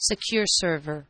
Secure Server.